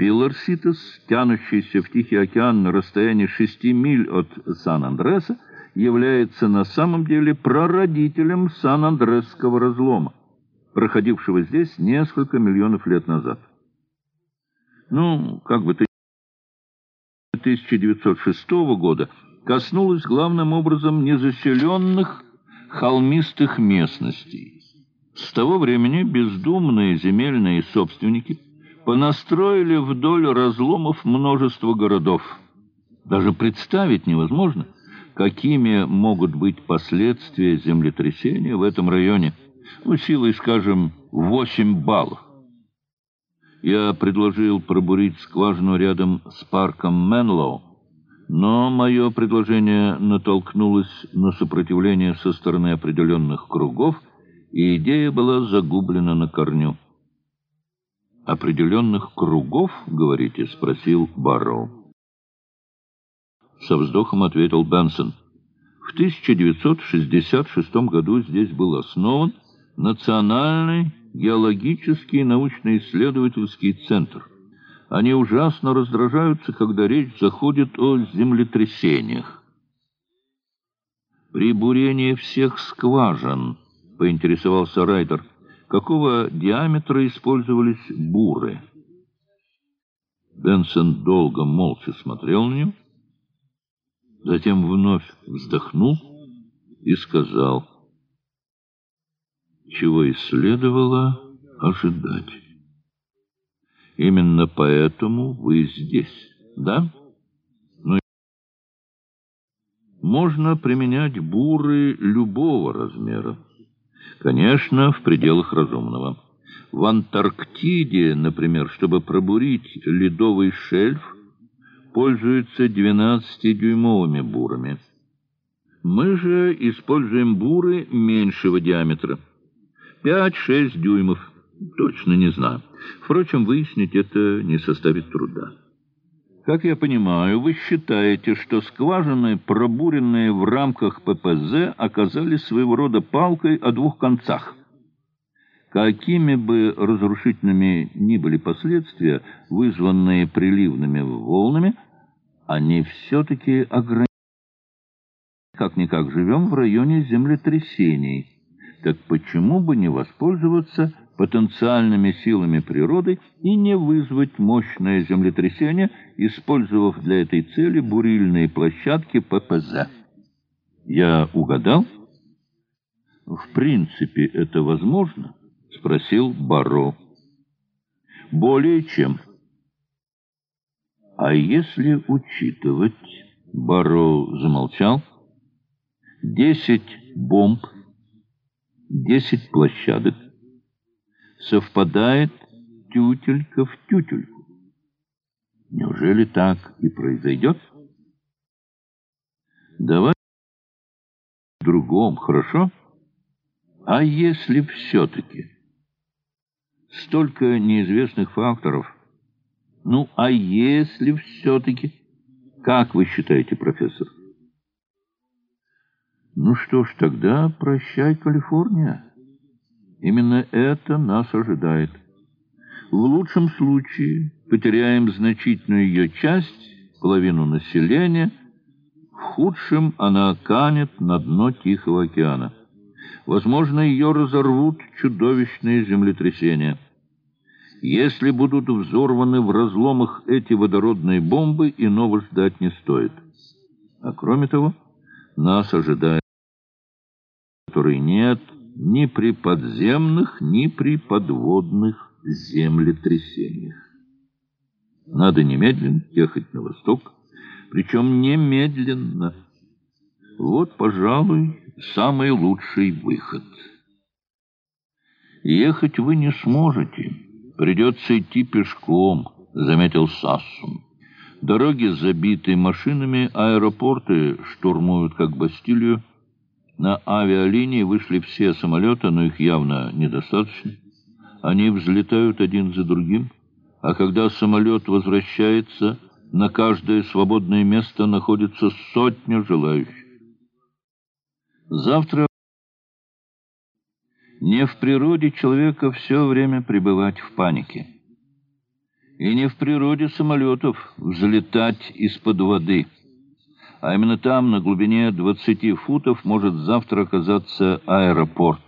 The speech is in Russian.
Пиларситес, тянущийся в Тихий океан на расстоянии шести миль от Сан-Андреса, является на самом деле прародителем Сан-Андресского разлома, проходившего здесь несколько миллионов лет назад. Ну, как бы то 1906 года коснулась главным образом незаселенных холмистых местностей. С того времени бездумные земельные собственники – понастроили вдоль разломов множество городов. Даже представить невозможно, какими могут быть последствия землетрясения в этом районе. Ну, силой, скажем, 8 баллов. Я предложил пробурить скважину рядом с парком Менлоу, но мое предложение натолкнулось на сопротивление со стороны определенных кругов, и идея была загублена на корню определенных кругов, говорите?» — спросил Барроу. Со вздохом ответил Бенсон. В 1966 году здесь был основан Национальный геологический научно-исследовательский центр. Они ужасно раздражаются, когда речь заходит о землетрясениях. При бурении всех скважин, поинтересовался Райдер, какого диаметра использовались буры. Бенсон долго молча смотрел на нее, затем вновь вздохнул и сказал, чего и следовало ожидать. Именно поэтому вы здесь, да? Ну, можно применять буры любого размера. Конечно, в пределах разумного. В Антарктиде, например, чтобы пробурить ледовый шельф, пользуются 12-дюймовыми бурами. Мы же используем буры меньшего диаметра. 5-6 дюймов. Точно не знаю. Впрочем, выяснить это не составит труда. Как я понимаю, вы считаете, что скважины, пробуренные в рамках ППЗ, оказались своего рода палкой о двух концах. Какими бы разрушительными ни были последствия, вызванные приливными волнами, они все-таки ограничены. Как-никак живем в районе землетрясений. Так почему бы не воспользоваться потенциальными силами природы и не вызвать мощное землетрясение, использовав для этой цели бурильные площадки ППЗ. Я угадал? В принципе, это возможно? Спросил Баро. Более чем. А если учитывать... Баро замолчал. Десять бомб, десять площадок, совпадает тютелька в тютельку. Неужели так и произойдет? Давай в другом, хорошо? А если все-таки? Столько неизвестных факторов. Ну, а если все-таки? Как вы считаете, профессор? Ну что ж, тогда прощай, Калифорния. Именно это нас ожидает. В лучшем случае потеряем значительную ее часть, половину населения, в худшем она канет на дно Тихого океана. Возможно, ее разорвут чудовищные землетрясения. Если будут взорваны в разломах эти водородные бомбы, иного ждать не стоит. А кроме того, нас ожидает, который нет ни при подземных, ни при подводных землетрясениях. Надо немедленно ехать на восток, причем немедленно. Вот, пожалуй, самый лучший выход. Ехать вы не сможете, придется идти пешком, заметил Сассун. Дороги забиты машинами, аэропорты штурмуют, как Бастилию, на авиалинии вышли все самолеты, но их явно недостаточно. Они взлетают один за другим, а когда самолет возвращается, на каждое свободное место находится сотня желающих. Завтра не в природе человека все время пребывать в панике. И не в природе самолетов взлетать из-под воды. А именно там, на глубине 20 футов, может завтра оказаться аэропорт.